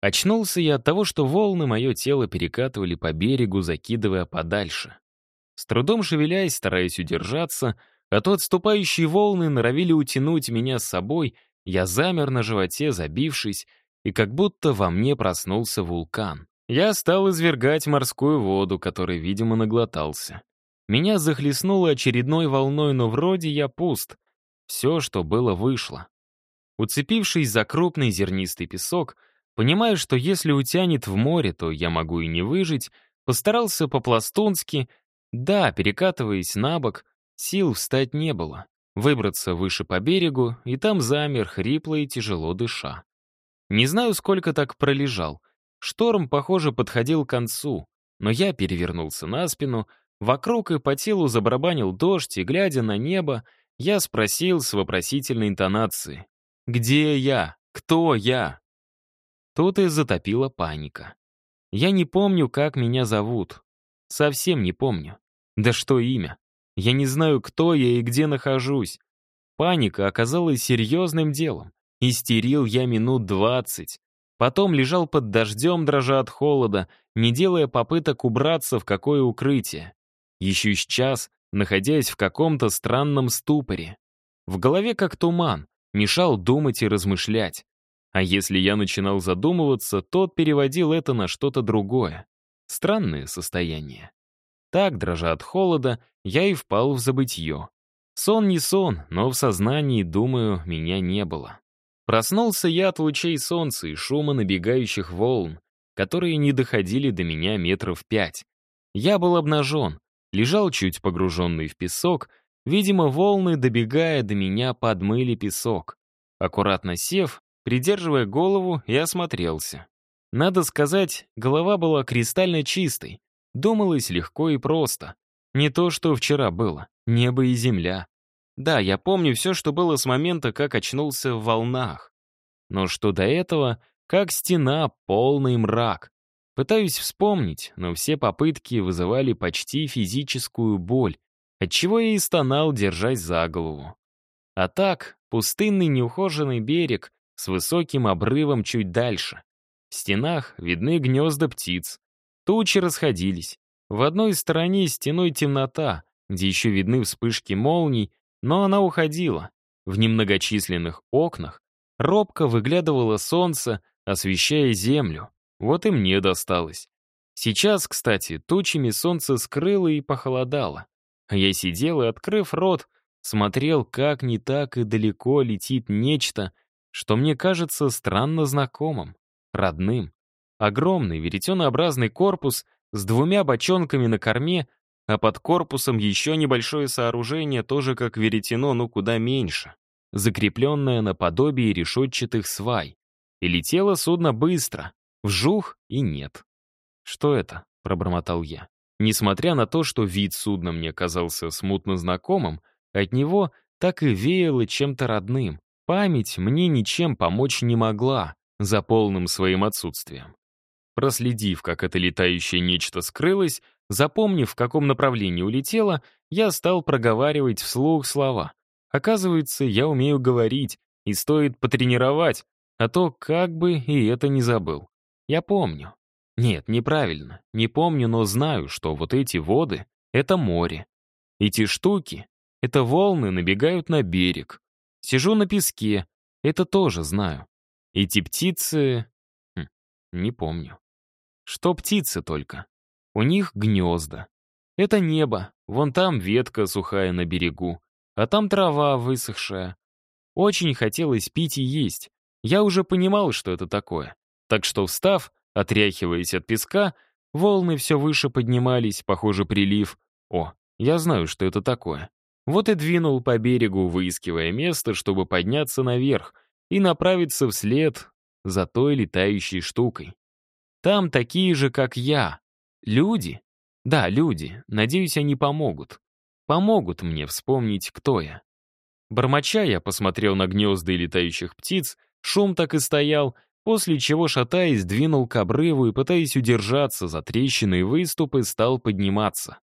Очнулся я от того, что волны мое тело перекатывали по берегу, закидывая подальше. С трудом шевеляясь, стараясь удержаться, а то отступающие волны норовили утянуть меня с собой, я замер на животе, забившись, и как будто во мне проснулся вулкан. Я стал извергать морскую воду, которой, видимо, наглотался. Меня захлестнуло очередной волной, но вроде я пуст. Все, что было, вышло. Уцепившись за крупный зернистый песок, понимая, что если утянет в море, то я могу и не выжить, постарался по-пластунски, да, перекатываясь на бок, сил встать не было. Выбраться выше по берегу, и там замер, хрипло и тяжело дыша. Не знаю, сколько так пролежал. Шторм, похоже, подходил к концу, но я перевернулся на спину, вокруг и по телу забарабанил дождь, и, глядя на небо, я спросил с вопросительной интонацией. «Где я? Кто я?» Тут и затопила паника. Я не помню, как меня зовут. Совсем не помню. Да что имя? Я не знаю, кто я и где нахожусь. Паника оказалась серьезным делом. Истерил я минут двадцать. Потом лежал под дождем, дрожа от холода, не делая попыток убраться в какое укрытие. Еще с час, находясь в каком-то странном ступоре. В голове как туман, мешал думать и размышлять. А если я начинал задумываться, тот переводил это на что-то другое. Странное состояние. Так, дрожа от холода, я и впал в забытье. Сон не сон, но в сознании, думаю, меня не было. Проснулся я от лучей солнца и шума набегающих волн, которые не доходили до меня метров пять. Я был обнажен, лежал чуть погруженный в песок, видимо, волны, добегая до меня, подмыли песок. Аккуратно сев, придерживая голову, я осмотрелся. Надо сказать, голова была кристально чистой, думалось легко и просто. Не то, что вчера было, небо и земля. Да, я помню все, что было с момента, как очнулся в волнах. Но что до этого, как стена, полный мрак. Пытаюсь вспомнить, но все попытки вызывали почти физическую боль, отчего я и стонал, держась за голову. А так, пустынный неухоженный берег с высоким обрывом чуть дальше. В стенах видны гнезда птиц. Тучи расходились. В одной стороне стеной темнота, где еще видны вспышки молний, но она уходила. В немногочисленных окнах робко выглядывало солнце, освещая землю. Вот и мне досталось. Сейчас, кстати, тучами солнце скрыло и похолодало. Я сидел и, открыв рот, смотрел, как не так и далеко летит нечто, что мне кажется странно знакомым, родным. Огромный веретенообразный корпус с двумя бочонками на корме, а под корпусом еще небольшое сооружение, тоже как веретено, но куда меньше, закрепленное наподобие решетчатых свай. И летело судно быстро, Вжух и нет. «Что это?» — пробормотал я. Несмотря на то, что вид судна мне казался смутно знакомым, от него так и веяло чем-то родным. Память мне ничем помочь не могла за полным своим отсутствием. Проследив, как это летающее нечто скрылось, запомнив, в каком направлении улетело, я стал проговаривать вслух слова. Оказывается, я умею говорить, и стоит потренировать, а то как бы и это не забыл. Я помню. Нет, неправильно. Не помню, но знаю, что вот эти воды — это море. Эти штуки — это волны набегают на берег. Сижу на песке, это тоже знаю. Эти птицы... Хм, не помню. Что птицы только? У них гнезда. Это небо, вон там ветка сухая на берегу, а там трава высохшая. Очень хотелось пить и есть. Я уже понимал, что это такое. Так что, встав, отряхиваясь от песка, волны все выше поднимались, похоже, прилив. О, я знаю, что это такое. Вот и двинул по берегу, выискивая место, чтобы подняться наверх и направиться вслед за той летающей штукой. Там такие же, как я. Люди? Да, люди. Надеюсь, они помогут. Помогут мне вспомнить, кто я. Бормоча я посмотрел на гнезда и летающих птиц, шум так и стоял, после чего, шатаясь, двинул к обрыву и, пытаясь удержаться за трещины и выступы, стал подниматься.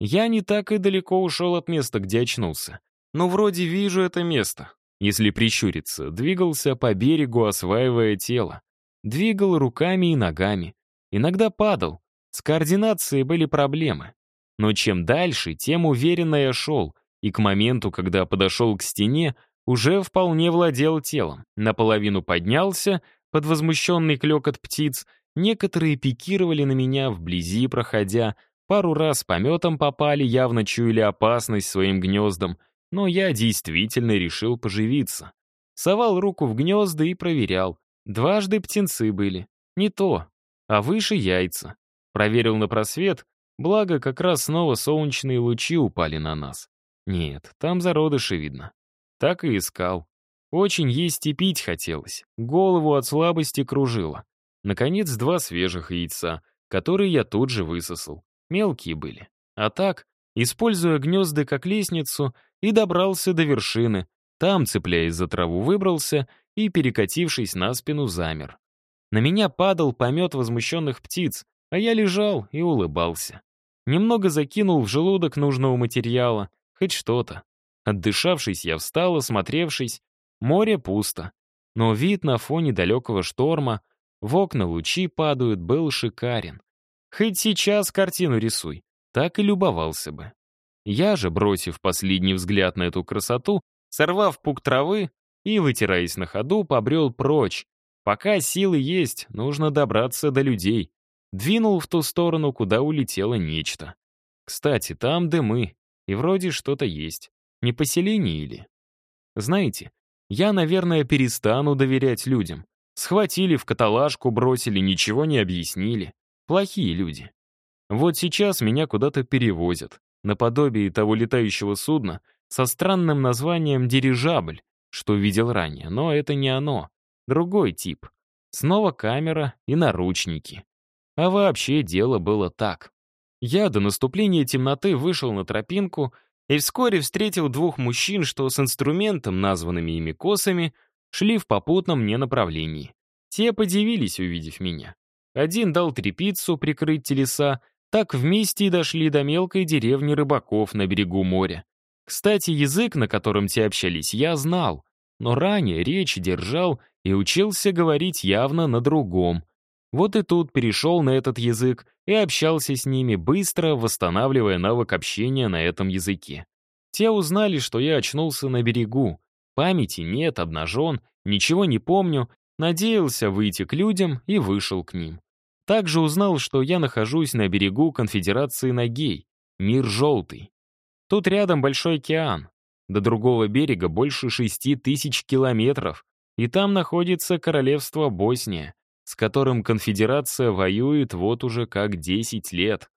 Я не так и далеко ушел от места, где очнулся. Но вроде вижу это место. Если прищуриться, двигался по берегу, осваивая тело. Двигал руками и ногами. Иногда падал. С координацией были проблемы. Но чем дальше, тем уверенно я шел, и к моменту, когда подошел к стене, уже вполне владел телом. Наполовину поднялся, под возмущенный клекот птиц, некоторые пикировали на меня вблизи, проходя, пару раз пометом попали, явно чуяли опасность своим гнездом, но я действительно решил поживиться. Совал руку в гнезда и проверял. Дважды птенцы были. Не то, а выше яйца. Проверил на просвет, благо как раз снова солнечные лучи упали на нас. Нет, там зародыши видно. Так и искал. Очень есть и пить хотелось. Голову от слабости кружило. Наконец, два свежих яйца, которые я тут же высосал. Мелкие были. А так, используя гнезды как лестницу, и добрался до вершины. Там, цепляясь за траву, выбрался и, перекатившись на спину, замер. На меня падал помет возмущенных птиц, а я лежал и улыбался. Немного закинул в желудок нужного материала, хоть что-то. Отдышавшись, я встал, осмотревшись. Море пусто. Но вид на фоне далекого шторма, в окна лучи падают, был шикарен. Хоть сейчас картину рисуй, так и любовался бы. Я же, бросив последний взгляд на эту красоту, сорвав пук травы и, вытираясь на ходу, побрел прочь. Пока силы есть, нужно добраться до людей. Двинул в ту сторону, куда улетело нечто. Кстати, там дымы, и вроде что-то есть. Не поселение или? Знаете, я, наверное, перестану доверять людям. Схватили в каталажку, бросили, ничего не объяснили. Плохие люди. Вот сейчас меня куда-то перевозят, наподобие того летающего судна со странным названием «дирижабль», что видел ранее, но это не оно. Другой тип. Снова камера и наручники. А вообще дело было так. Я до наступления темноты вышел на тропинку и вскоре встретил двух мужчин, что с инструментом, названными ими косами, шли в попутном мне направлении. Те подивились, увидев меня. Один дал трепицу прикрыть телеса, так вместе и дошли до мелкой деревни рыбаков на берегу моря. Кстати, язык, на котором те общались, я знал, но ранее речь держал и учился говорить явно на другом, вот и тут перешел на этот язык и общался с ними, быстро восстанавливая навык общения на этом языке. Те узнали, что я очнулся на берегу. Памяти нет, обнажен, ничего не помню, надеялся выйти к людям и вышел к ним. Также узнал, что я нахожусь на берегу конфедерации Нагей, мир желтый. Тут рядом большой океан, до другого берега больше шести тысяч километров, и там находится королевство Босния, с которым конфедерация воюет вот уже как 10 лет.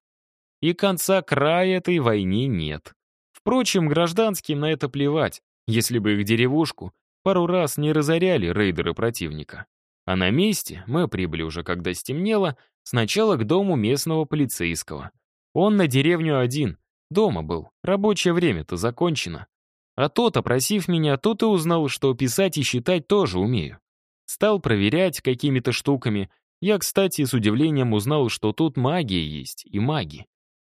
И конца края этой войне нет. Впрочем, гражданским на это плевать, если бы их деревушку пару раз не разоряли рейдеры противника. А на месте мы прибыли уже когда стемнело, сначала к дому местного полицейского. Он на деревню один, дома был, рабочее время-то закончено. А тот, опросив меня, тот и узнал, что писать и считать тоже умею. Стал проверять какими-то штуками. Я, кстати, с удивлением узнал, что тут магия есть, и маги.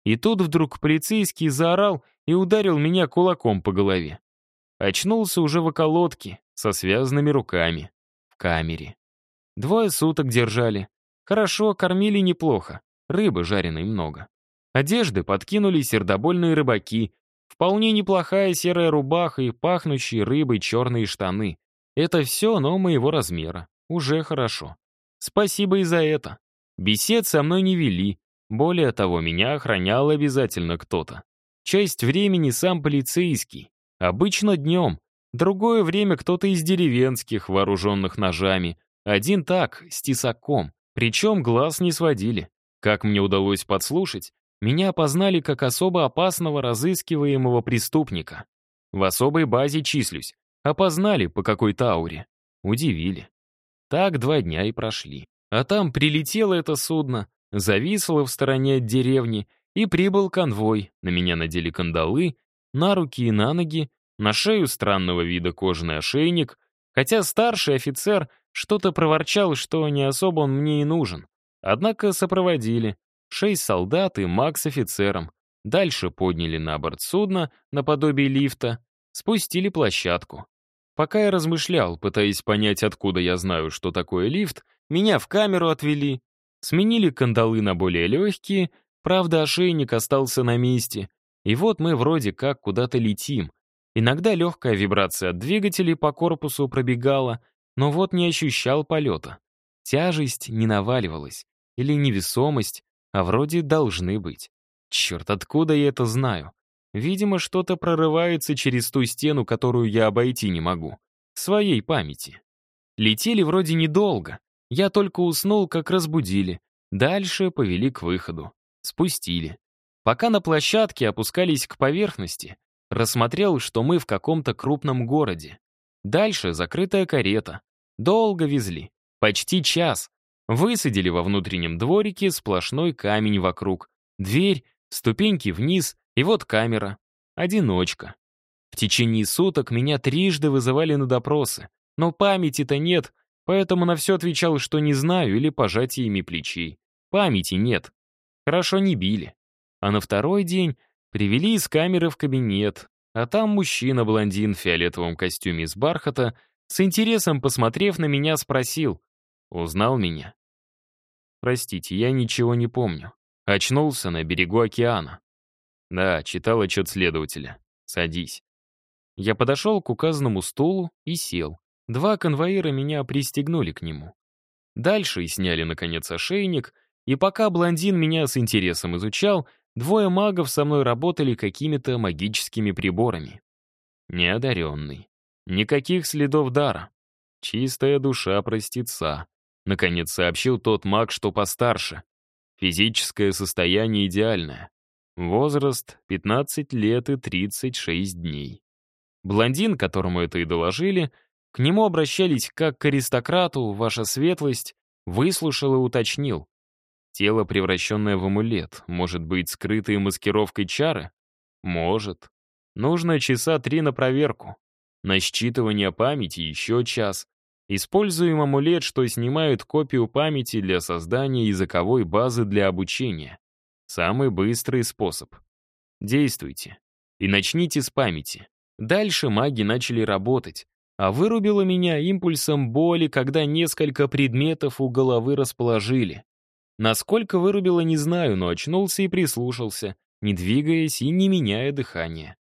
И тут вдруг полицейский заорал и ударил меня кулаком по голове. Очнулся уже в околотке, со связанными руками, в камере. Двое суток держали. Хорошо, кормили неплохо, рыбы жареной много. Одежды подкинули сердобольные рыбаки, вполне неплохая серая рубаха и пахнущие рыбой черные штаны. Это все, но моего размера. Уже хорошо. Спасибо и за это. Бесед со мной не вели. Более того, меня охранял обязательно кто-то. Часть времени сам полицейский. Обычно днем. Другое время кто-то из деревенских, вооруженных ножами. Один так, с тесаком. Причем глаз не сводили. Как мне удалось подслушать, меня опознали как особо опасного разыскиваемого преступника. В особой базе числюсь, Опознали по какой-то ауре. Удивили. Так два дня и прошли. А там прилетело это судно, зависло в стороне от деревни, и прибыл конвой. На меня надели кандалы, на руки и на ноги, на шею странного вида кожаный ошейник, хотя старший офицер что-то проворчал, что не особо он мне и нужен. Однако сопроводили. Шесть солдат и Макс офицером. Дальше подняли на борт судна, наподобие лифта, спустили площадку. Пока я размышлял, пытаясь понять, откуда я знаю, что такое лифт, Меня в камеру отвели, сменили кандалы на более легкие, правда, ошейник остался на месте. И вот мы вроде как куда-то летим. Иногда легкая вибрация от двигателей по корпусу пробегала, но вот не ощущал полета. Тяжесть не наваливалась. Или невесомость, а вроде должны быть. Черт, откуда я это знаю? Видимо, что-то прорывается через ту стену, которую я обойти не могу. Своей памяти. Летели вроде недолго. Я только уснул, как разбудили. Дальше повели к выходу. Спустили. Пока на площадке опускались к поверхности, рассмотрел, что мы в каком-то крупном городе. Дальше закрытая карета. Долго везли. Почти час. Высадили во внутреннем дворике сплошной камень вокруг. Дверь, ступеньки вниз, и вот камера. Одиночка. В течение суток меня трижды вызывали на допросы, но памяти-то нет, поэтому на все отвечал, что не знаю, или пожатиями плечей. Памяти нет. Хорошо не били. А на второй день привели из камеры в кабинет, а там мужчина-блондин в фиолетовом костюме из бархата, с интересом посмотрев на меня, спросил. Узнал меня? Простите, я ничего не помню. Очнулся на берегу океана. «Да, читал отчет следователя. Садись». Я подошел к указанному стулу и сел. Два конвоира меня пристегнули к нему. Дальше сняли, наконец, ошейник, и пока блондин меня с интересом изучал, двое магов со мной работали какими-то магическими приборами. Неодаренный. Никаких следов дара. Чистая душа простеца. Наконец сообщил тот маг, что постарше. Физическое состояние идеальное. Возраст — 15 лет и 36 дней. Блондин, которому это и доложили, к нему обращались как к аристократу, ваша светлость, выслушал и уточнил. Тело, превращенное в амулет, может быть скрытой маскировкой чары? Может. Нужно часа три на проверку. На считывание памяти еще час. Используем амулет, что снимает копию памяти для создания языковой базы для обучения. Самый быстрый способ. Действуйте. И начните с памяти. Дальше маги начали работать, а вырубило меня импульсом боли, когда несколько предметов у головы расположили. Насколько вырубило, не знаю, но очнулся и прислушался, не двигаясь и не меняя дыхания.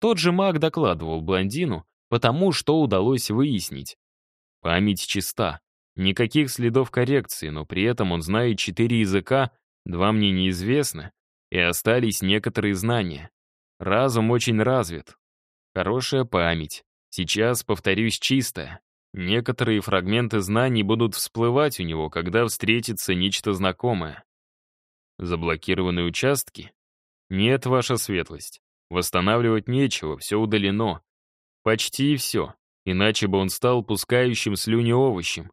Тот же маг докладывал блондину, потому что удалось выяснить. Память чиста. Никаких следов коррекции, но при этом он знает четыре языка Два мне неизвестны, и остались некоторые знания. Разум очень развит. Хорошая память. Сейчас, повторюсь, чистая. Некоторые фрагменты знаний будут всплывать у него, когда встретится нечто знакомое. Заблокированные участки? Нет, ваша светлость. Восстанавливать нечего, все удалено. Почти все. Иначе бы он стал пускающим слюни овощем.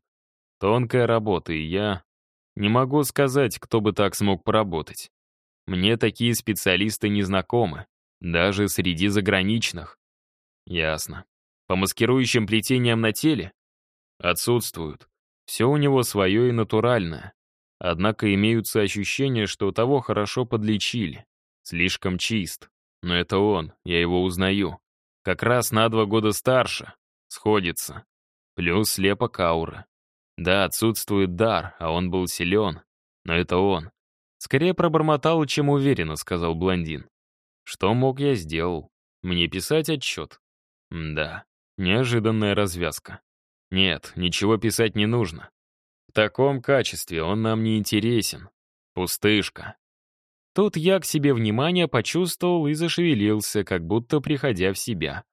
Тонкая работа, и я не могу сказать, кто бы так смог поработать. Мне такие специалисты не знакомы, даже среди заграничных. Ясно. По маскирующим плетениям на теле? Отсутствуют. Все у него свое и натуральное. Однако имеются ощущения, что того хорошо подлечили. Слишком чист. Но это он, я его узнаю. Как раз на два года старше. Сходится. Плюс слепок ауры. Да, отсутствует дар, а он был силен. Но это он. Скорее пробормотал, чем уверенно, сказал блондин. Что мог, я сделал. Мне писать отчет? да, неожиданная развязка. Нет, ничего писать не нужно. В таком качестве он нам не интересен. Пустышка. Тут я к себе внимание почувствовал и зашевелился, как будто приходя в себя.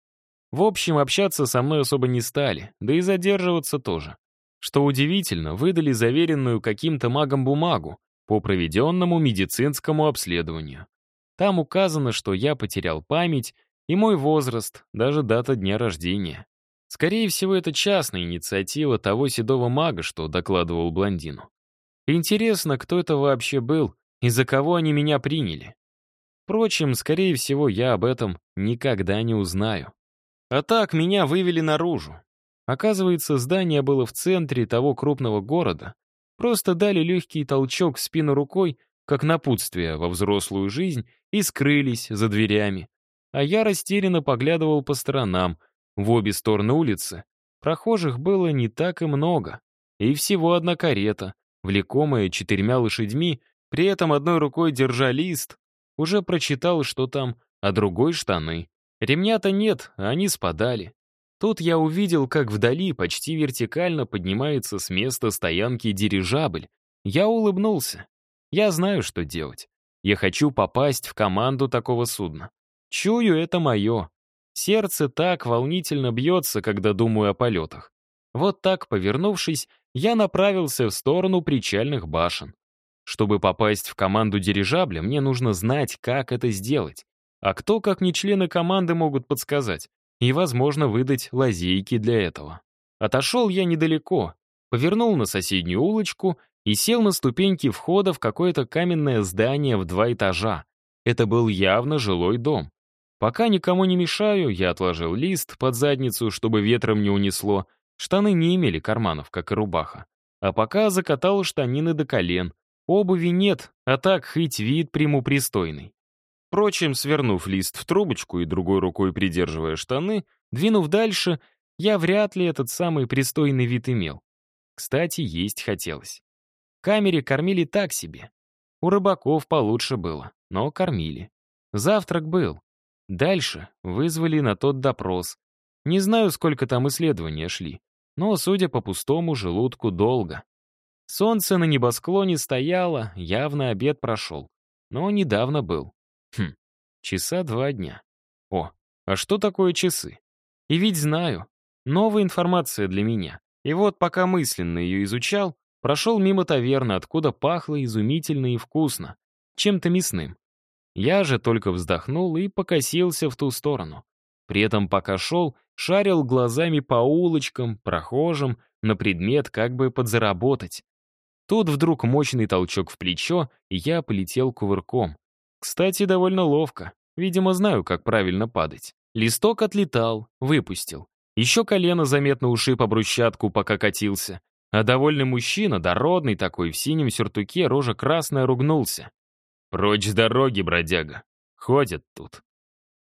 В общем, общаться со мной особо не стали, да и задерживаться тоже. Что удивительно, выдали заверенную каким-то магом бумагу по проведенному медицинскому обследованию. Там указано, что я потерял память и мой возраст, даже дата дня рождения. Скорее всего, это частная инициатива того седого мага, что докладывал блондину. Интересно, кто это вообще был и за кого они меня приняли. Впрочем, скорее всего, я об этом никогда не узнаю. А так меня вывели наружу, Оказывается, здание было в центре того крупного города. Просто дали легкий толчок в спину рукой, как напутствие во взрослую жизнь, и скрылись за дверями. А я растерянно поглядывал по сторонам, в обе стороны улицы. Прохожих было не так и много. и всего одна карета, влекомая четырьмя лошадьми, при этом одной рукой держа лист, уже прочитал, что там, а другой — штаны. Ремня-то нет, а они спадали. Тут я увидел, как вдали почти вертикально поднимается с места стоянки дирижабль. Я улыбнулся. Я знаю, что делать. Я хочу попасть в команду такого судна. Чую, это мое. Сердце так волнительно бьется, когда думаю о полетах. Вот так, повернувшись, я направился в сторону причальных башен. Чтобы попасть в команду дирижабля, мне нужно знать, как это сделать. А кто, как не члены команды, могут подсказать? И, возможно, выдать лазейки для этого. Отошел я недалеко, повернул на соседнюю улочку и сел на ступеньки входа в какое-то каменное здание в два этажа. Это был явно жилой дом. Пока никому не мешаю, я отложил лист под задницу, чтобы ветром не унесло. Штаны не имели карманов, как и рубаха. А пока закатал штанины до колен, Обуви нет, а так хоть вид приму пристойный. Впрочем, свернув лист в трубочку и другой рукой придерживая штаны, двинув дальше, я вряд ли этот самый пристойный вид имел. Кстати, есть хотелось. Камере кормили так себе. У рыбаков получше было, но кормили. Завтрак был. Дальше вызвали на тот допрос. Не знаю, сколько там исследования шли, но, судя по пустому желудку, долго. Солнце на небосклоне стояло, явно обед прошел. Но недавно был. Хм, часа два дня. О, а что такое часы? И ведь знаю. Новая информация для меня. И вот пока мысленно ее изучал, прошел мимо таверны, откуда пахло изумительно и вкусно. Чем-то мясным. Я же только вздохнул и покосился в ту сторону. При этом, пока шел, шарил глазами по улочкам, прохожим, на предмет как бы подзаработать. Тут вдруг мощный толчок в плечо, и я полетел кувырком. Кстати, довольно ловко. Видимо, знаю, как правильно падать. Листок отлетал, выпустил. Еще колено заметно ушиб по брусчатку, пока катился. А довольный мужчина, дородный такой, в синем сюртуке, рожа красная, ругнулся. «Прочь с дороги, бродяга! Ходят тут!»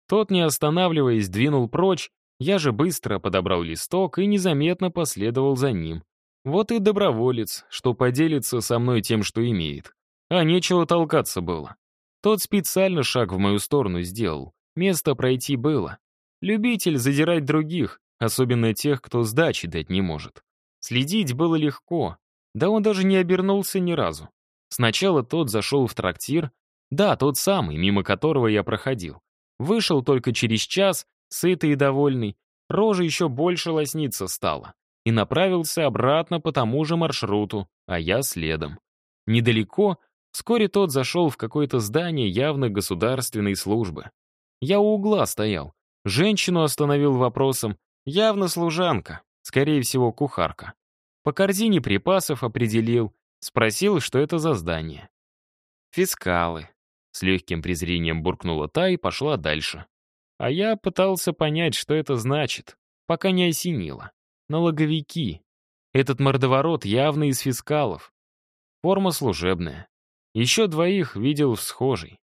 Тот, не останавливаясь, двинул прочь, я же быстро подобрал листок и незаметно последовал за ним. Вот и доброволец, что поделится со мной тем, что имеет. А нечего толкаться было. Тот специально шаг в мою сторону сделал. Место пройти было. Любитель задирать других, особенно тех, кто сдачи дать не может. Следить было легко. Да он даже не обернулся ни разу. Сначала тот зашел в трактир, да, тот самый, мимо которого я проходил. Вышел только через час, сытый и довольный, рожа еще больше лосниться стала и направился обратно по тому же маршруту, а я следом. Недалеко, вскоре тот зашел в какое-то здание явно государственной службы. Я у угла стоял. Женщину остановил вопросом. Явно служанка, скорее всего, кухарка. По корзине припасов определил, спросил, что это за здание. «Фискалы», — с легким презрением буркнула та и пошла дальше. А я пытался понять, что это значит, пока не осенило налоговики. Этот мордоворот явно из фискалов. Форма служебная. Еще двоих видел в схожей.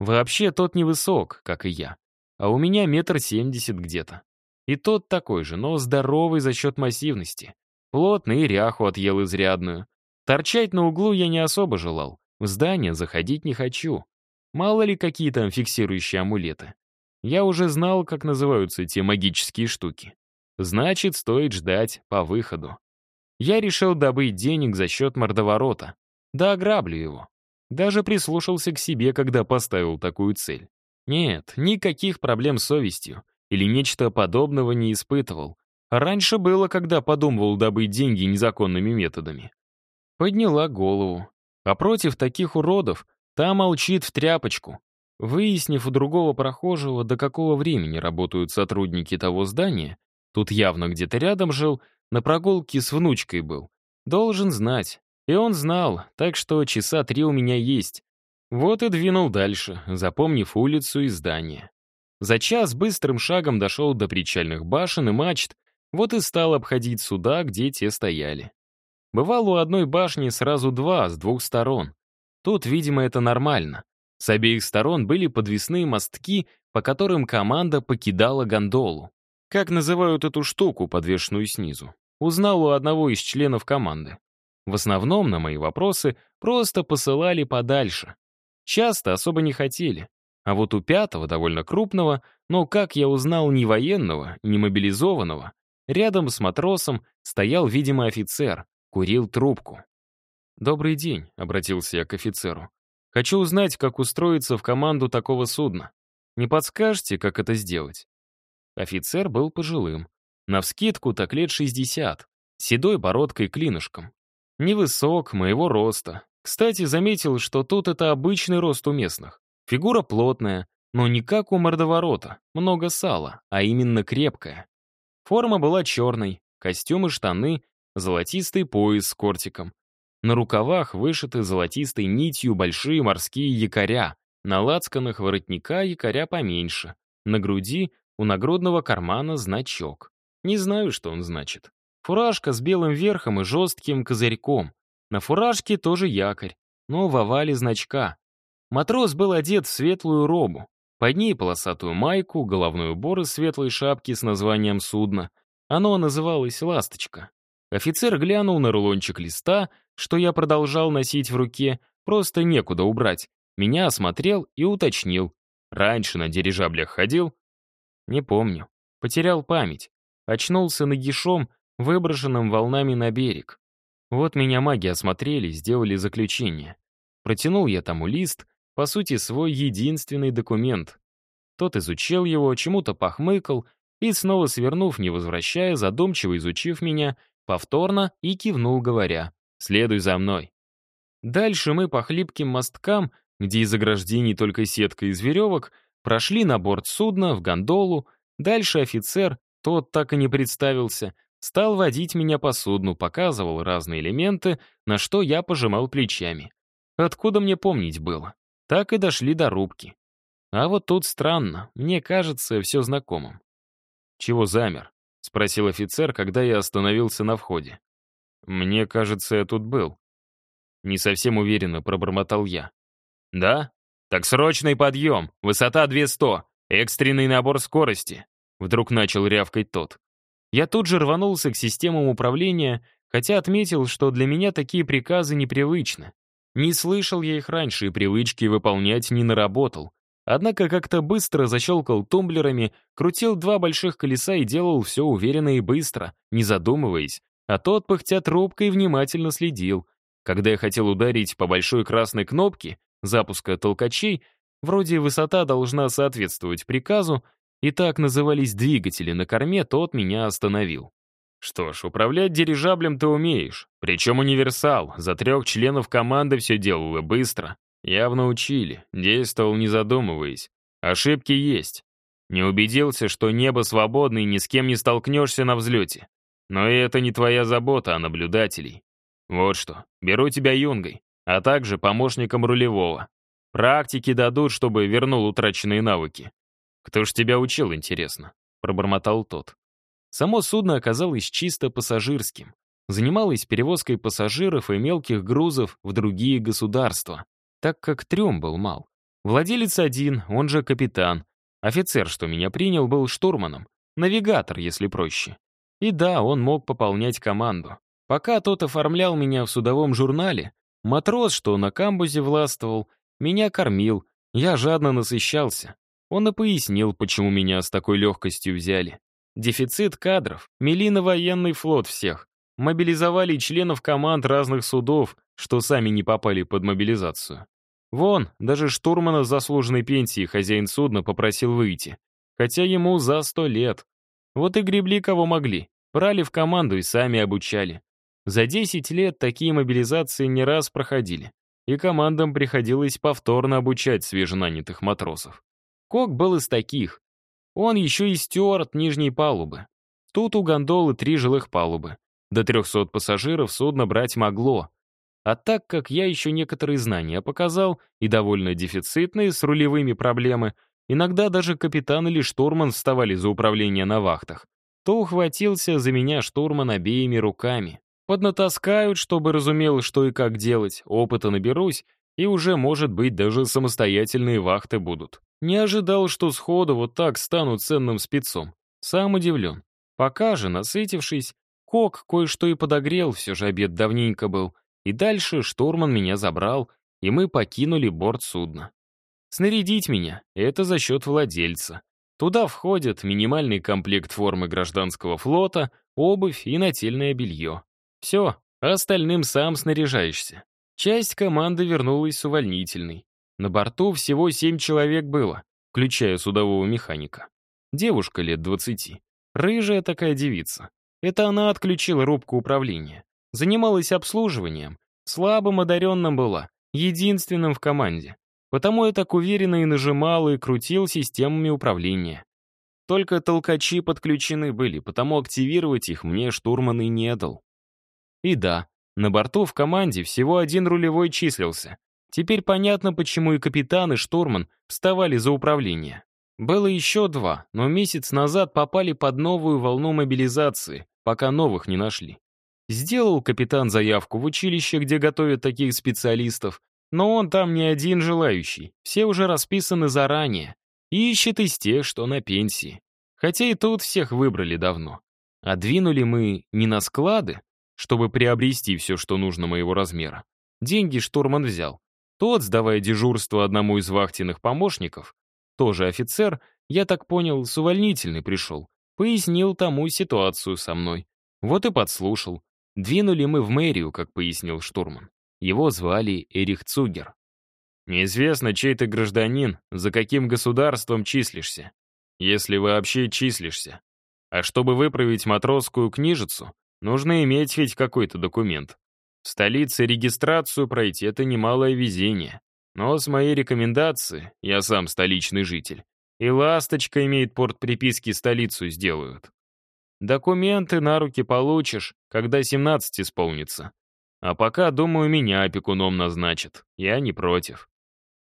Вообще тот невысок, как и я. А у меня метр семьдесят где-то. И тот такой же, но здоровый за счет массивности. Плотный и ряху отъел изрядную. Торчать на углу я не особо желал. В здание заходить не хочу. Мало ли какие там фиксирующие амулеты. Я уже знал, как называются те магические штуки. Значит, стоит ждать по выходу. Я решил добыть денег за счет мордоворота. Да ограблю его. Даже прислушался к себе, когда поставил такую цель. Нет, никаких проблем с совестью. Или нечто подобного не испытывал. Раньше было, когда подумывал добыть деньги незаконными методами. Подняла голову. А против таких уродов та молчит в тряпочку. Выяснив у другого прохожего, до какого времени работают сотрудники того здания, Тут явно где-то рядом жил, на прогулке с внучкой был. Должен знать. И он знал, так что часа три у меня есть. Вот и двинул дальше, запомнив улицу и здание. За час быстрым шагом дошел до причальных башен и мачт, вот и стал обходить суда, где те стояли. Бывало у одной башни сразу два, с двух сторон. Тут, видимо, это нормально. С обеих сторон были подвесные мостки, по которым команда покидала гондолу. Как называют эту штуку, подвешенную снизу? узнал у одного из членов команды. В основном на мои вопросы просто посылали подальше. Часто особо не хотели. А вот у пятого, довольно крупного, но, как я узнал, не военного, не мобилизованного, рядом с матросом стоял, видимо, офицер, курил трубку. «Добрый день», — обратился я к офицеру. «Хочу узнать, как устроиться в команду такого судна. Не подскажете, как это сделать?» Офицер был пожилым. Навскидку так лет 60, седой бородкой клинышком. Невысок, моего роста. Кстати, заметил, что тут это обычный рост у местных. Фигура плотная, но не как у мордоворота, много сала, а именно крепкая. Форма была черной, костюм и штаны, золотистый пояс с кортиком. На рукавах вышиты золотистой нитью большие морские якоря, на лацканах воротника якоря поменьше, на груди у нагрудного кармана значок. Не знаю, что он значит. Фуражка с белым верхом и жестким козырьком. На фуражке тоже якорь, но в овале значка. Матрос был одет в светлую робу. Под ней полосатую майку, головной убор из светлой шапки с названием судна. Оно называлось «Ласточка». Офицер глянул на рулончик листа, что я продолжал носить в руке, просто некуда убрать. Меня осмотрел и уточнил. Раньше на дирижаблях ходил? Не помню. Потерял память. Очнулся нагишом, выброшенным волнами на берег. Вот меня маги осмотрели, сделали заключение. Протянул я тому лист, по сути, свой единственный документ. Тот изучил его, чему-то похмыкал и, снова свернув, не возвращая, задумчиво изучив меня, повторно и кивнул, говоря «Следуй за мной». Дальше мы по хлипким мосткам, где из ограждений только сетка из веревок, прошли на борт судна, в гондолу, дальше офицер, тот так и не представился, стал водить меня по судну, показывал разные элементы, на что я пожимал плечами. Откуда мне помнить было? Так и дошли до рубки. А вот тут странно, мне кажется, все знакомым. «Чего замер?» — спросил офицер, когда я остановился на входе. «Мне кажется, я тут был». Не совсем уверенно пробормотал я. «Да? Так срочный подъем, высота 200, экстренный набор скорости», вдруг начал рявкать тот. Я тут же рванулся к системам управления, хотя отметил, что для меня такие приказы непривычны. Не слышал я их раньше и привычки выполнять не наработал. Однако как-то быстро защелкал тумблерами, крутил два больших колеса и делал все уверенно и быстро, не задумываясь. А тот, пыхтя трубкой, внимательно следил. Когда я хотел ударить по большой красной кнопке запуска толкачей, вроде высота должна соответствовать приказу, и так назывались двигатели на корме, тот меня остановил. Что ж, управлять дирижаблем ты умеешь. Причем универсал. За трех членов команды все делал и быстро. Явно учили. Действовал, не задумываясь. Ошибки есть. Не убедился, что небо свободно и ни с кем не столкнешься на взлете. Но и это не твоя забота, а наблюдателей. Вот что, беру тебя юнгой, а также помощником рулевого. Практики дадут, чтобы вернул утраченные навыки. Кто ж тебя учил, интересно? Пробормотал тот. Само судно оказалось чисто пассажирским. Занималось перевозкой пассажиров и мелких грузов в другие государства, так как трюм был мал. Владелец один, он же капитан. Офицер, что меня принял, был штурманом. Навигатор, если проще. И да, он мог пополнять команду. Пока тот оформлял меня в судовом журнале, матрос, что на камбузе властвовал, меня кормил, я жадно насыщался. Он и пояснил, почему меня с такой легкостью взяли. Дефицит кадров, мели на военный флот всех. Мобилизовали членов команд разных судов, что сами не попали под мобилизацию. Вон, даже штурмана заслуженной пенсии хозяин судна попросил выйти. Хотя ему за сто лет. Вот и гребли кого могли. Брали в команду и сами обучали. За 10 лет такие мобилизации не раз проходили. И командам приходилось повторно обучать свеженанятых матросов. Кок был из таких. Он еще и стюард нижней палубы. Тут у гондолы три жилых палубы. До 300 пассажиров судно брать могло. А так как я еще некоторые знания показал, и довольно дефицитные, с рулевыми проблемы, иногда даже капитан или штурман вставали за управление на вахтах, то ухватился за меня штурман обеими руками. Поднатаскают, чтобы разумел, что и как делать, опыта наберусь, и уже, может быть, даже самостоятельные вахты будут. Не ожидал, что сходу вот так стану ценным спецом. Сам удивлен. Пока же, насытившись, Кок кое-что и подогрел, все же обед давненько был. И дальше штурман меня забрал, и мы покинули борт судна. Снарядить меня — это за счет владельца. Туда входят минимальный комплект формы гражданского флота, обувь и нательное белье. Все, остальным сам снаряжаешься. Часть команды вернулась с увольнительной. На борту всего семь человек было, включая судового механика. Девушка лет двадцати. Рыжая такая девица. Это она отключила рубку управления. Занималась обслуживанием. Слабым одаренным была. Единственным в команде. Потому я так уверенно и нажимал, и крутил системами управления. Только толкачи подключены были, потому активировать их мне штурман и не дал. И да, на борту в команде всего один рулевой числился. Теперь понятно, почему и капитан, и штурман вставали за управление. Было еще два, но месяц назад попали под новую волну мобилизации, пока новых не нашли. Сделал капитан заявку в училище, где готовят таких специалистов, но он там не один желающий, все уже расписаны заранее. И ищет из тех, что на пенсии. Хотя и тут всех выбрали давно. А двинули мы не на склады, чтобы приобрести все, что нужно моего размера. Деньги штурман взял. Тот, сдавая дежурство одному из вахтенных помощников, тоже офицер, я так понял, с увольнительной пришел, пояснил тому ситуацию со мной. Вот и подслушал. Двинули мы в мэрию, как пояснил штурман. Его звали Эрих Цугер. Неизвестно, чей ты гражданин, за каким государством числишься. Если вообще числишься. А чтобы выправить матросскую книжицу, нужно иметь хоть какой-то документ. В столице регистрацию пройти — это немалое везение. Но с моей рекомендации, я сам столичный житель, и «Ласточка» имеет порт приписки столицу сделают. Документы на руки получишь, когда 17 исполнится. А пока, думаю, меня опекуном назначат. Я не против.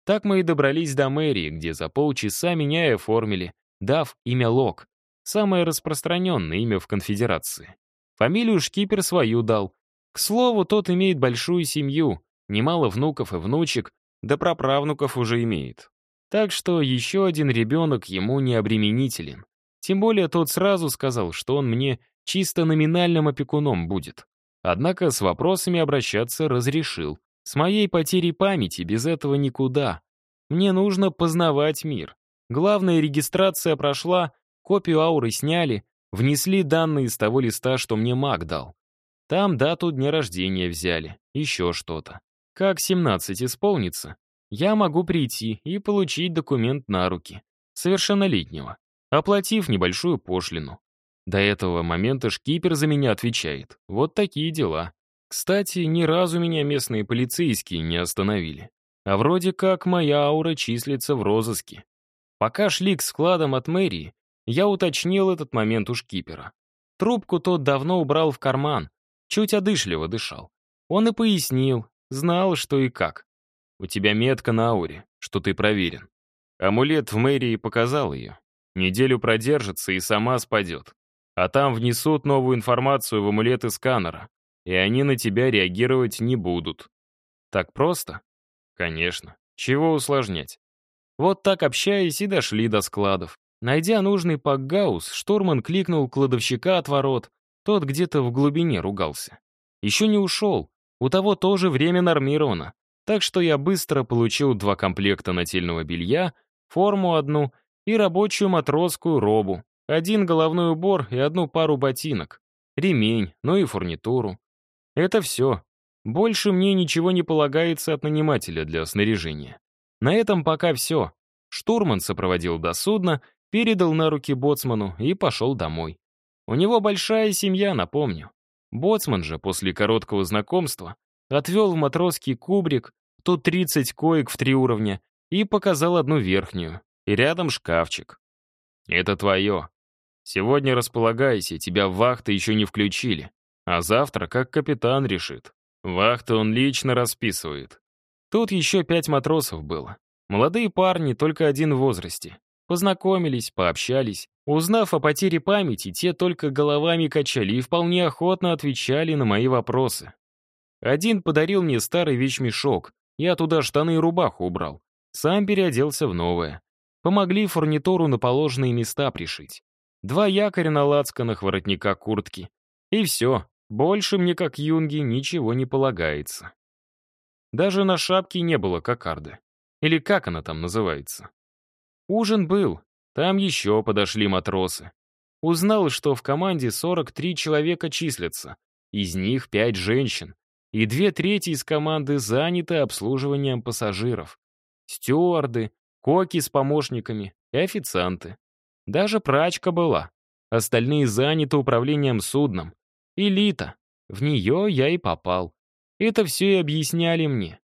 Так мы и добрались до мэрии, где за полчаса меня и оформили, дав имя Лок, самое распространенное имя в конфедерации. Фамилию шкипер свою дал, к слову, тот имеет большую семью, немало внуков и внучек, да праправнуков уже имеет. Так что еще один ребенок ему не обременителен. Тем более тот сразу сказал, что он мне чисто номинальным опекуном будет. Однако с вопросами обращаться разрешил. С моей потерей памяти без этого никуда. Мне нужно познавать мир. Главная регистрация прошла, копию ауры сняли, внесли данные из того листа, что мне маг дал. Там дату дня рождения взяли, еще что-то. Как 17 исполнится, я могу прийти и получить документ на руки. Совершеннолетнего, оплатив небольшую пошлину. До этого момента шкипер за меня отвечает. Вот такие дела. Кстати, ни разу меня местные полицейские не остановили. А вроде как моя аура числится в розыске. Пока шли к складам от мэрии, я уточнил этот момент у шкипера. Трубку тот давно убрал в карман, чуть одышливо дышал. Он и пояснил, знал, что и как. «У тебя метка на ауре, что ты проверен. Амулет в мэрии показал ее. Неделю продержится и сама спадет. А там внесут новую информацию в амулеты сканера, и они на тебя реагировать не будут. Так просто? Конечно. Чего усложнять? Вот так общаясь и дошли до складов. Найдя нужный пакгаус, штурман кликнул кладовщика от ворот, тот где-то в глубине ругался. Еще не ушел. У того тоже время нормировано. Так что я быстро получил два комплекта нательного белья, форму одну и рабочую матросскую робу, один головной убор и одну пару ботинок, ремень, ну и фурнитуру. Это все. Больше мне ничего не полагается от нанимателя для снаряжения. На этом пока все. Штурман сопроводил до судна, передал на руки боцману и пошел домой. У него большая семья, напомню. Боцман же после короткого знакомства отвел в матросский кубрик, тут 30 коек в три уровня, и показал одну верхнюю, и рядом шкафчик. «Это твое. Сегодня располагайся, тебя в вахты еще не включили, а завтра как капитан решит. Вахты он лично расписывает». Тут еще пять матросов было. Молодые парни, только один в возрасте. Познакомились, пообщались. Узнав о потере памяти, те только головами качали и вполне охотно отвечали на мои вопросы. Один подарил мне старый вещмешок, я туда штаны и рубаху убрал. Сам переоделся в новое. Помогли фурнитуру на положенные места пришить. Два якоря на лацканах воротника куртки. И все, больше мне, как юнге, ничего не полагается. Даже на шапке не было кокарды. Или как она там называется. Ужин был, там еще подошли матросы. Узнал, что в команде 43 человека числятся, из них 5 женщин, и две трети из команды заняты обслуживанием пассажиров. Стюарды, коки с помощниками и официанты. Даже прачка была. Остальные заняты управлением судном. Элита. В нее я и попал. Это все и объясняли мне.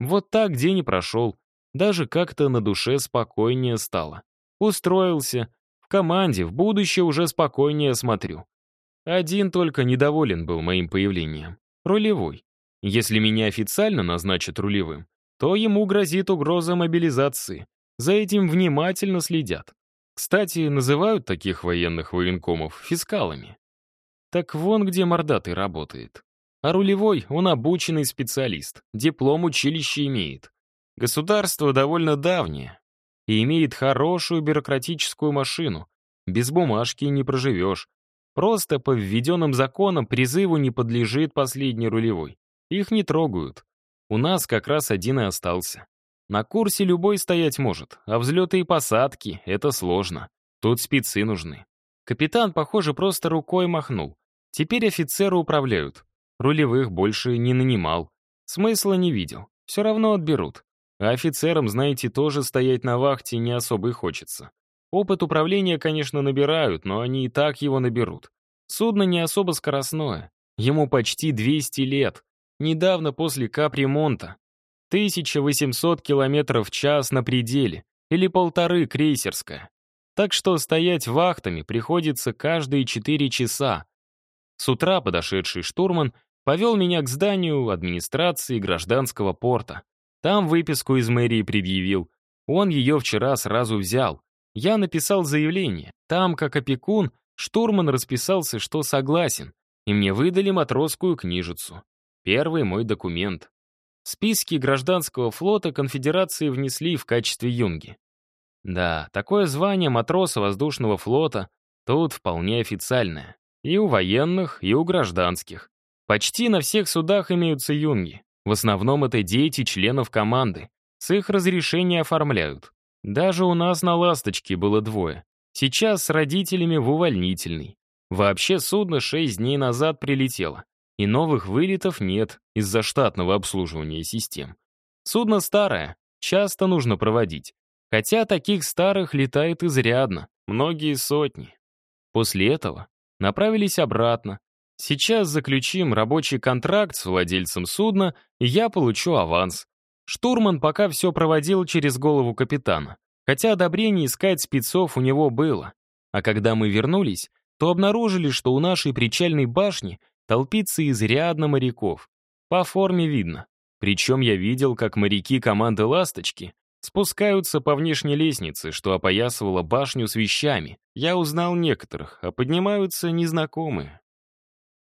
Вот так день и прошел. Даже как-то на душе спокойнее стало. Устроился. В команде в будущее уже спокойнее смотрю. Один только недоволен был моим появлением. Рулевой. Если меня официально назначат рулевым, то ему грозит угроза мобилизации. За этим внимательно следят. Кстати, называют таких военных военкомов фискалами. Так вон где мордатый работает. А рулевой, он обученный специалист, диплом училища имеет. Государство довольно давнее и имеет хорошую бюрократическую машину. Без бумажки не проживешь. Просто по введенным законам призыву не подлежит последний рулевой. Их не трогают. У нас как раз один и остался. На курсе любой стоять может, а взлеты и посадки — это сложно. Тут спецы нужны. Капитан, похоже, просто рукой махнул. Теперь офицеры управляют. Рулевых больше не нанимал. Смысла не видел. Все равно отберут. А офицерам, знаете, тоже стоять на вахте не особо и хочется. Опыт управления, конечно, набирают, но они и так его наберут. Судно не особо скоростное. Ему почти 200 лет. Недавно после капремонта. 1800 км в час на пределе. Или полторы крейсерская. Так что стоять вахтами приходится каждые 4 часа. С утра подошедший штурман повел меня к зданию администрации гражданского порта. Там выписку из мэрии предъявил. Он ее вчера сразу взял. Я написал заявление. Там, как опекун, штурман расписался, что согласен, и мне выдали матросскую книжицу. Первый мой документ. Списки гражданского флота конфедерации внесли в качестве юнги. Да, такое звание матроса воздушного флота тут вполне официальное. И у военных, и у гражданских. Почти на всех судах имеются юнги. В основном это дети членов команды. С их разрешения оформляют. Даже у нас на «Ласточке» было двое. Сейчас с родителями в увольнительный. Вообще судно шесть дней назад прилетело. И новых вылетов нет из-за штатного обслуживания систем. Судно старое, часто нужно проводить. Хотя таких старых летает изрядно, многие сотни. После этого направились обратно, Сейчас заключим рабочий контракт с владельцем судна, и я получу аванс. Штурман пока все проводил через голову капитана, хотя одобрение искать спецов у него было. А когда мы вернулись, то обнаружили, что у нашей причальной башни толпится изрядно моряков. По форме видно. Причем я видел, как моряки команды «Ласточки» спускаются по внешней лестнице, что опоясывала башню с вещами. Я узнал некоторых, а поднимаются незнакомые.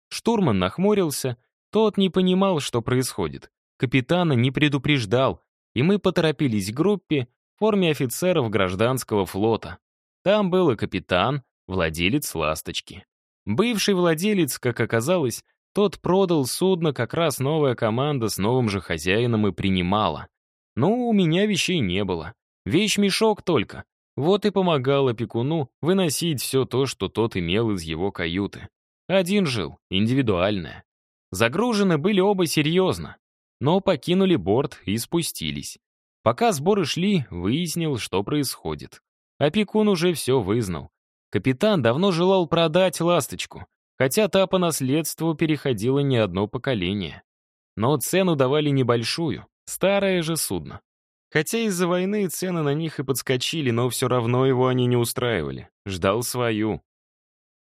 Штурман нахмурился, тот не понимал, что происходит. Капитана не предупреждал, и мы поторопились к группе в форме офицеров гражданского флота. Там был и капитан, владелец «Ласточки». Бывший владелец, как оказалось, тот продал судно, как раз новая команда с новым же хозяином и принимала. Ну, у меня вещей не было. Вещь-мешок только. Вот и помогал опекуну выносить все то, что тот имел из его каюты. Один жил, индивидуальное. Загружены были оба серьезно, но покинули борт и спустились. Пока сборы шли, выяснил, что происходит. Опекун уже все вызнал. Капитан давно желал продать «Ласточку», хотя та по наследству переходила не одно поколение. Но цену давали небольшую, старое же судно. Хотя из-за войны цены на них и подскочили, но все равно его они не устраивали. Ждал свою.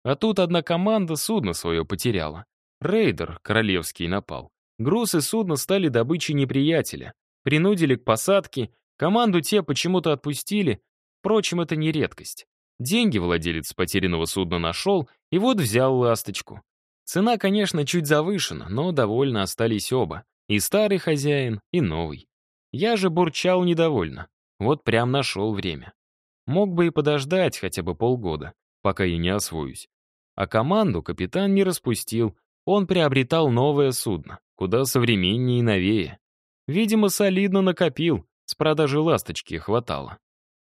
А тут одна команда судно свое потеряла. Рейдер королевский напал. Груз и судно стали добычей неприятеля. Принудили к посадке, команду те почему-то отпустили. Впрочем, это не редкость. Деньги владелец потерянного судна нашел, и вот взял ласточку. Цена, конечно, чуть завышена, но довольно остались оба. И старый хозяин, и новый. Я же бурчал недовольно. Вот прям нашел время. Мог бы и подождать хотя бы полгода, пока я не освоюсь. А команду капитан не распустил, он приобретал новое судно, куда современнее и новее. Видимо, солидно накопил, с продажи «Ласточки» хватало.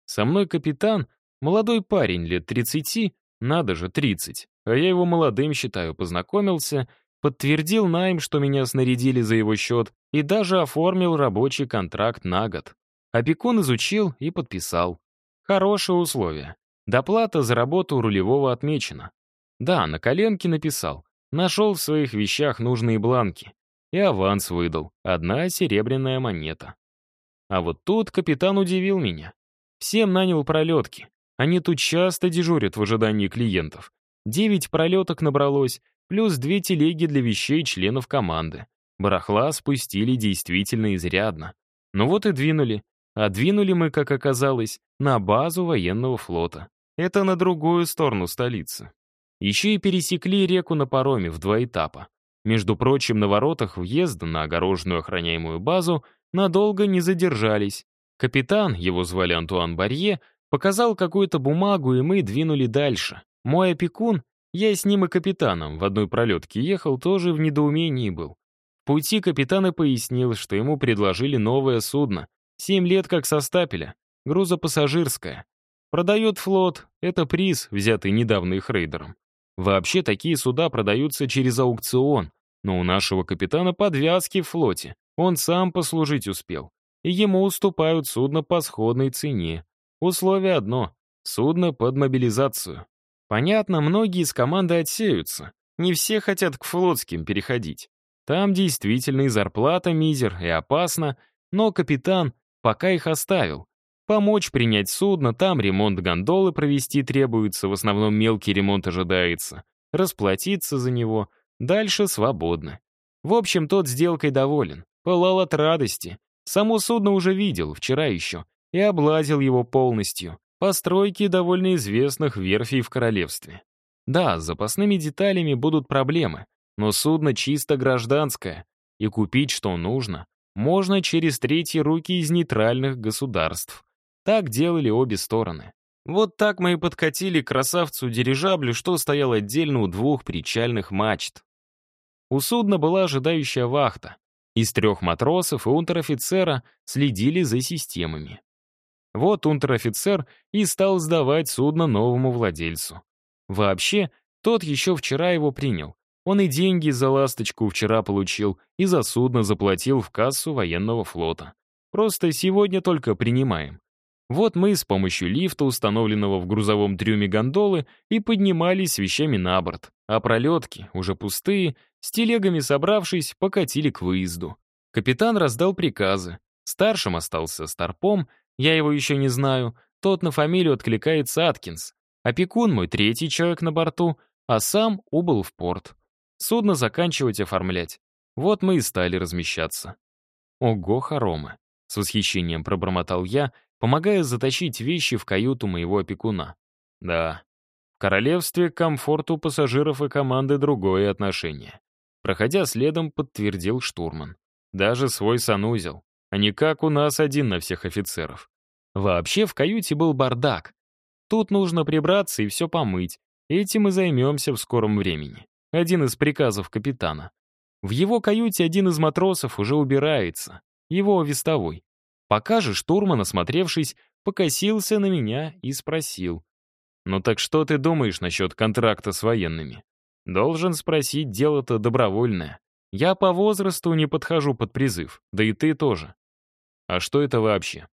Со мной капитан, молодой парень лет 30, надо же, 30, а я его молодым считаю, познакомился, подтвердил найм, что меня снарядили за его счет, и даже оформил рабочий контракт на год. Опекун изучил и подписал. Хорошие условия. Доплата за работу рулевого отмечена. Да, на коленке написал. Нашел в своих вещах нужные бланки. И аванс выдал. Одна серебряная монета. А вот тут капитан удивил меня. Всем нанял пролетки. Они тут часто дежурят в ожидании клиентов. Девять пролеток набралось, плюс две телеги для вещей членов команды. Барахла спустили действительно изрядно. Ну вот и двинули. А двинули мы, как оказалось, на базу военного флота. Это на другую сторону столицы. Еще и пересекли реку на пароме в два этапа. Между прочим, на воротах въезда на огороженную охраняемую базу надолго не задержались. Капитан, его звали Антуан Барье, показал какую-то бумагу, и мы двинули дальше. Мой опекун, я с ним и капитаном в одной пролетке ехал, тоже в недоумении был. В пути капитан и пояснил, что ему предложили новое судно, семь лет как со стапеля, грузопассажирское. Продает флот, это приз, взятый недавно их рейдером. Вообще такие суда продаются через аукцион, но у нашего капитана подвязки в флоте. Он сам послужить успел. И ему уступают судно по сходной цене. Условие одно — судно под мобилизацию. Понятно, многие из команды отсеются. Не все хотят к флотским переходить. Там действительно и зарплата мизер, и опасно, но капитан пока их оставил. Помочь принять судно, там ремонт гондолы провести требуется, в основном мелкий ремонт ожидается. Расплатиться за него, дальше свободно. В общем, тот сделкой доволен, пылал от радости. Само судно уже видел, вчера еще, и облазил его полностью. Постройки довольно известных верфей в королевстве. Да, с запасными деталями будут проблемы, но судно чисто гражданское, и купить что нужно можно через третьи руки из нейтральных государств. Так делали обе стороны. Вот так мы и подкатили к красавцу-дирижаблю, что стоял отдельно у двух причальных мачт. У судна была ожидающая вахта. Из трех матросов и унтер-офицера следили за системами. Вот унтер-офицер и стал сдавать судно новому владельцу. Вообще, тот еще вчера его принял. Он и деньги за «Ласточку» вчера получил, и за судно заплатил в кассу военного флота. Просто сегодня только принимаем. Вот мы с помощью лифта, установленного в грузовом трюме гондолы, и поднимались с вещами на борт, а пролетки, уже пустые, с телегами собравшись, покатили к выезду. Капитан раздал приказы. Старшим остался Старпом, я его еще не знаю, тот на фамилию откликается Аткинс. Опекун мой третий человек на борту, а сам убыл в порт. Судно заканчивать оформлять. Вот мы и стали размещаться. Ого, хоромы. С восхищением пробормотал я, помогая затащить вещи в каюту моего опекуна. Да, в королевстве к комфорту пассажиров и команды другое отношение. Проходя следом, подтвердил штурман. Даже свой санузел, а не как у нас один на всех офицеров. Вообще в каюте был бардак. Тут нужно прибраться и все помыть. Этим и займемся в скором времени один из приказов капитана. В его каюте один из матросов уже убирается, его вестовой. Пока же штурман, осмотревшись, покосился на меня и спросил. «Ну так что ты думаешь насчет контракта с военными?» «Должен спросить, дело-то добровольное. Я по возрасту не подхожу под призыв, да и ты тоже». «А что это вообще?»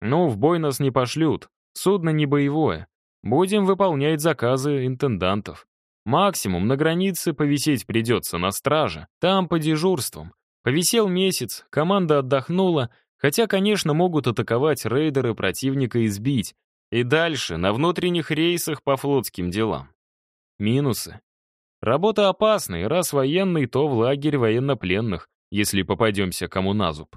«Ну, в бой нас не пошлют, судно не боевое. Будем выполнять заказы интендантов. Максимум на границе повисеть придется на страже, там по дежурствам. Повисел месяц, команда отдохнула, хотя, конечно, могут атаковать рейдеры противника и сбить. И дальше, на внутренних рейсах по флотским делам. Минусы. Работа опасная, раз военный, то в лагерь военнопленных, если попадемся кому на зуб.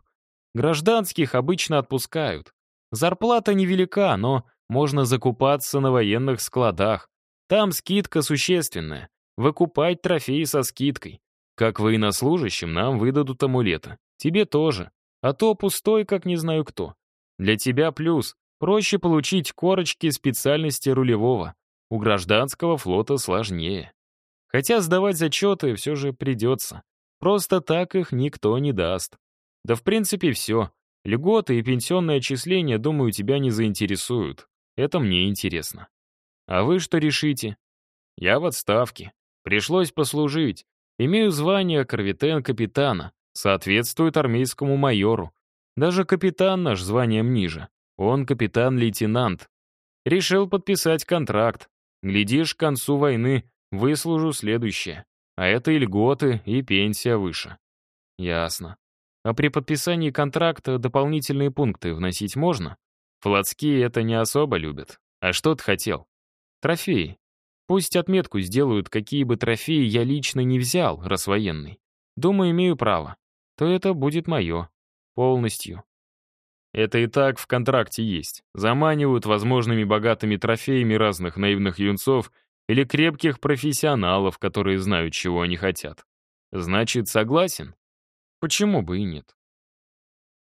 Гражданских обычно отпускают. Зарплата невелика, но можно закупаться на военных складах. Там скидка существенная. Выкупать трофеи со скидкой. Как военнослужащим нам выдадут амулеты. Тебе тоже. А то пустой, как не знаю кто. Для тебя плюс. Проще получить корочки специальности рулевого. у гражданского флота сложнее. Хотя сдавать зачеты все же придется. Просто так их никто не даст. Да в принципе все. Льготы и пенсионное отчисление, думаю, тебя не заинтересуют. Это мне интересно. А вы что решите? Я в отставке. Пришлось послужить. Имею звание корветен-капитана. Соответствует армейскому майору. Даже капитан наш званием ниже. Он капитан-лейтенант. Решил подписать контракт. Глядишь, к концу войны выслужу следующее. А это и льготы, и пенсия выше. Ясно. А при подписании контракта дополнительные пункты вносить можно? Флотские это не особо любят. А что ты хотел? Трофеи. Пусть отметку сделают, какие бы трофеи я лично не взял, раз военный. Думаю, имею право. То это будет мое. Полностью. Это и так в контракте есть. Заманивают возможными богатыми трофеями разных наивных юнцов или крепких профессионалов, которые знают, чего они хотят. Значит, согласен? Почему бы и нет?